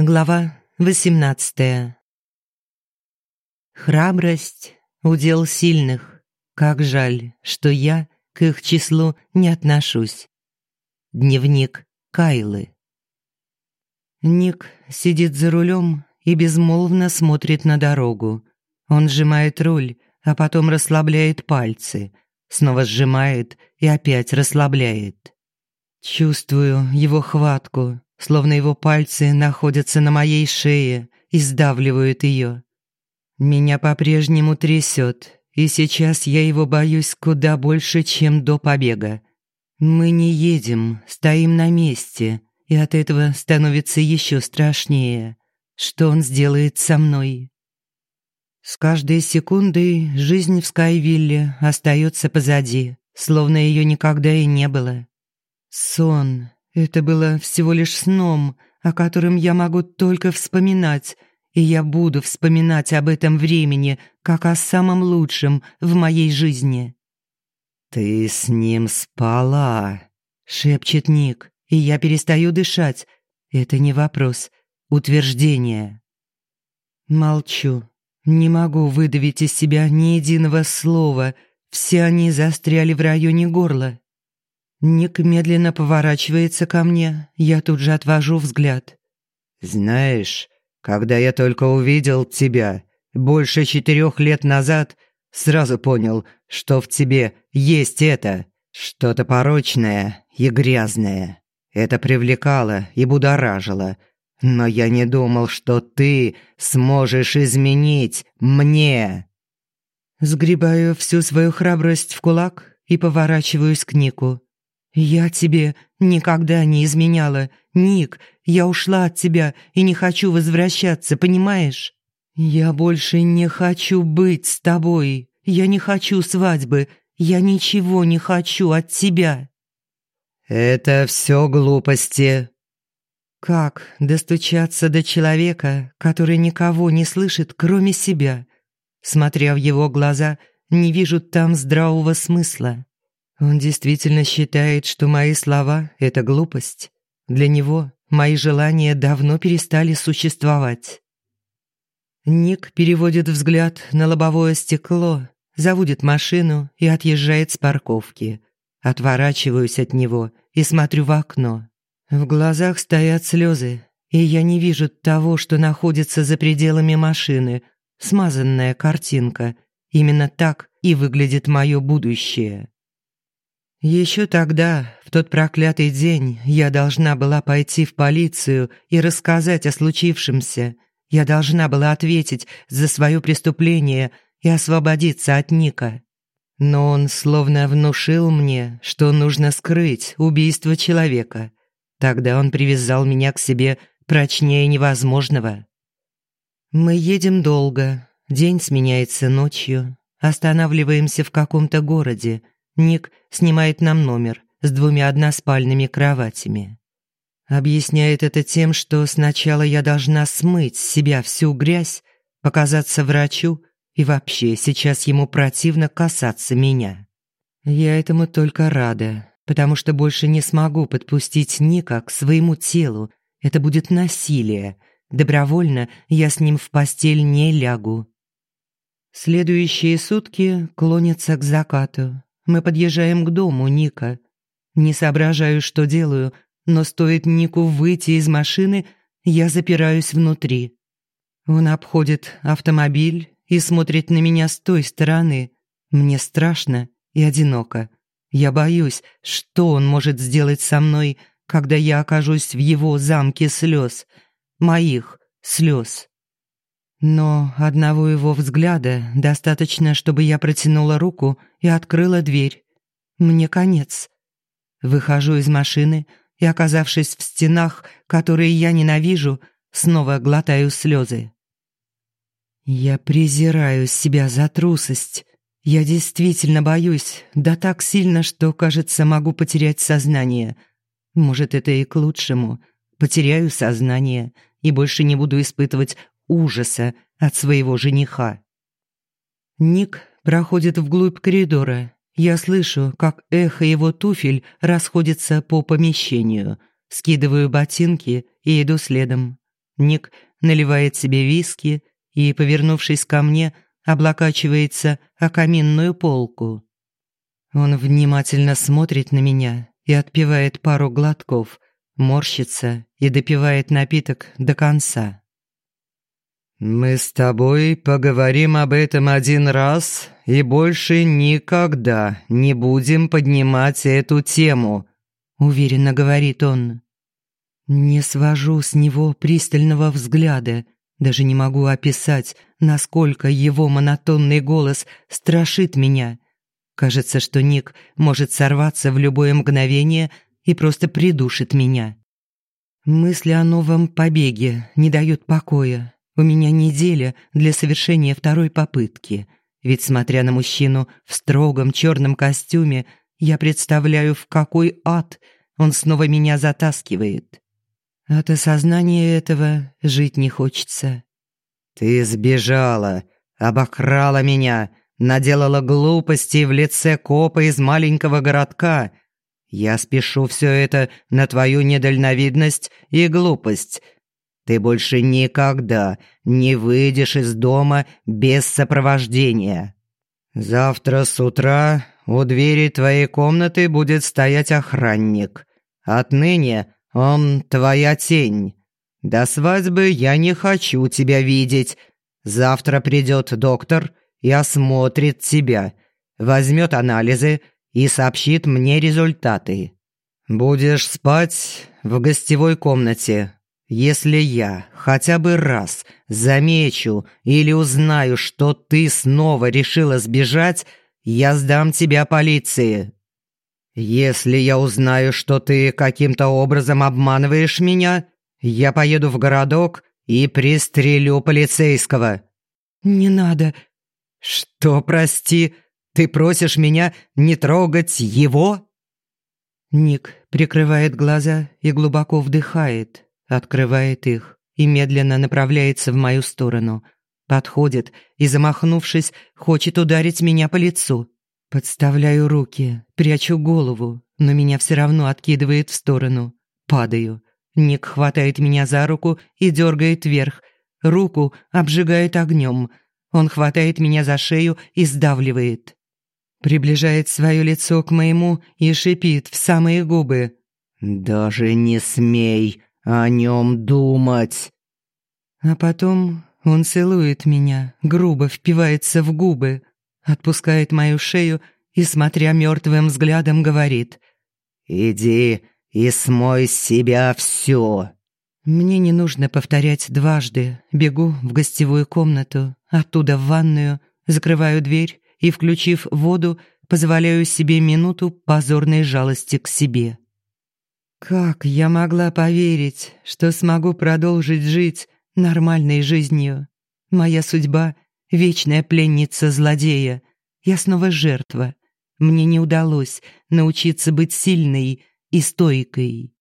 Глава 18 Храбрость – удел сильных. Как жаль, что я к их числу не отношусь. Дневник Кайлы Ник сидит за рулем и безмолвно смотрит на дорогу. Он сжимает руль, а потом расслабляет пальцы, снова сжимает и опять расслабляет. Чувствую его хватку, словно его пальцы находятся на моей шее и сдавливают ее. Меня по-прежнему трясет, и сейчас я его боюсь куда больше, чем до побега. Мы не едем, стоим на месте, и от этого становится еще страшнее. Что он сделает со мной? С каждой секундой жизнь в Скайвилле остается позади, словно ее никогда и не было. Сон, это было всего лишь сном, о котором я могу только вспоминать, и я буду вспоминать об этом времени, как о самом лучшем в моей жизни. «Ты с ним спала», — шепчет Ник, и я перестаю дышать. Это не вопрос, утверждение. Молчу. Не могу выдавить из себя ни единого слова. Все они застряли в районе горла. Ник медленно поворачивается ко мне, я тут же отвожу взгляд. «Знаешь, когда я только увидел тебя, больше четырех лет назад, сразу понял, что в тебе есть это, что-то порочное и грязное. Это привлекало и будоражило, но я не думал, что ты сможешь изменить мне». Сгребаю всю свою храбрость в кулак и поворачиваюсь к Нику. «Я тебе никогда не изменяла. Ник, я ушла от тебя и не хочу возвращаться, понимаешь? Я больше не хочу быть с тобой. Я не хочу свадьбы. Я ничего не хочу от тебя». «Это все глупости». Как достучаться до человека, который никого не слышит, кроме себя? Смотря в его глаза, не вижу там здравого смысла. Он действительно считает, что мои слова — это глупость. Для него мои желания давно перестали существовать. Ник переводит взгляд на лобовое стекло, заводит машину и отъезжает с парковки. Отворачиваюсь от него и смотрю в окно. В глазах стоят слезы, и я не вижу того, что находится за пределами машины. Смазанная картинка. Именно так и выглядит мое будущее. Еще тогда, в тот проклятый день, я должна была пойти в полицию и рассказать о случившемся. Я должна была ответить за свое преступление и освободиться от Ника. Но он словно внушил мне, что нужно скрыть убийство человека. Тогда он привязал меня к себе прочнее невозможного. Мы едем долго, день сменяется ночью, останавливаемся в каком-то городе – Ник снимает нам номер с двумя односпальными кроватями. Объясняет это тем, что сначала я должна смыть с себя всю грязь, показаться врачу, и вообще сейчас ему противно касаться меня. Я этому только рада, потому что больше не смогу подпустить Ника к своему телу. Это будет насилие. Добровольно я с ним в постель не лягу. Следующие сутки клонятся к закату. Мы подъезжаем к дому Ника. Не соображаю, что делаю, но стоит Нику выйти из машины, я запираюсь внутри. Он обходит автомобиль и смотрит на меня с той стороны. Мне страшно и одиноко. Я боюсь, что он может сделать со мной, когда я окажусь в его замке слез. Моих слез. Но одного его взгляда достаточно, чтобы я протянула руку и открыла дверь. Мне конец. Выхожу из машины и, оказавшись в стенах, которые я ненавижу, снова глотаю слезы. Я презираю себя за трусость. Я действительно боюсь, да так сильно, что, кажется, могу потерять сознание. Может, это и к лучшему. Потеряю сознание и больше не буду испытывать ужаса от своего жениха. Ник проходит вглубь коридора. Я слышу, как эхо его туфель расходится по помещению. Скидываю ботинки и иду следом. Ник наливает себе виски и, повернувшись ко мне, облокачивается о каминную полку. Он внимательно смотрит на меня и отпивает пару глотков, морщится и допивает напиток до конца. «Мы с тобой поговорим об этом один раз и больше никогда не будем поднимать эту тему», — уверенно говорит он. Не свожу с него пристального взгляда, даже не могу описать, насколько его монотонный голос страшит меня. Кажется, что Ник может сорваться в любое мгновение и просто придушит меня. Мысли о новом побеге не дают покоя. У меня неделя для совершения второй попытки. Ведь, смотря на мужчину в строгом черном костюме, я представляю, в какой ад он снова меня затаскивает. От осознания этого жить не хочется. «Ты сбежала, обокрала меня, наделала глупостей в лице копа из маленького городка. Я спешу все это на твою недальновидность и глупость. Ты больше никогда не выйдешь из дома без сопровождения. Завтра с утра у двери твоей комнаты будет стоять охранник. Отныне он твоя тень. До свадьбы я не хочу тебя видеть. Завтра придет доктор и осмотрит тебя, возьмет анализы и сообщит мне результаты. Будешь спать в гостевой комнате. Если я хотя бы раз замечу или узнаю, что ты снова решила сбежать, я сдам тебя полиции. Если я узнаю, что ты каким-то образом обманываешь меня, я поеду в городок и пристрелю полицейского». «Не надо». «Что, прости, ты просишь меня не трогать его?» Ник прикрывает глаза и глубоко вдыхает, открывает их и медленно направляется в мою сторону. Подходит и, замахнувшись, хочет ударить меня по лицу. Подставляю руки, прячу голову, но меня все равно откидывает в сторону. Падаю. Ник хватает меня за руку и дергает вверх. Руку обжигает огнем. Он хватает меня за шею и сдавливает. Приближает свое лицо к моему и шипит в самые губы. «Даже не смей о нем думать!» А потом он целует меня, грубо впивается в губы, отпускает мою шею и, смотря мертвым взглядом, говорит «Иди и смой с себя все». Мне не нужно повторять дважды. Бегу в гостевую комнату, оттуда в ванную, закрываю дверь и, включив воду, позволяю себе минуту позорной жалости к себе. Как я могла поверить, что смогу продолжить жить нормальной жизнью? Моя судьба — вечная пленница злодея. Я снова жертва. Мне не удалось научиться быть сильной и стойкой.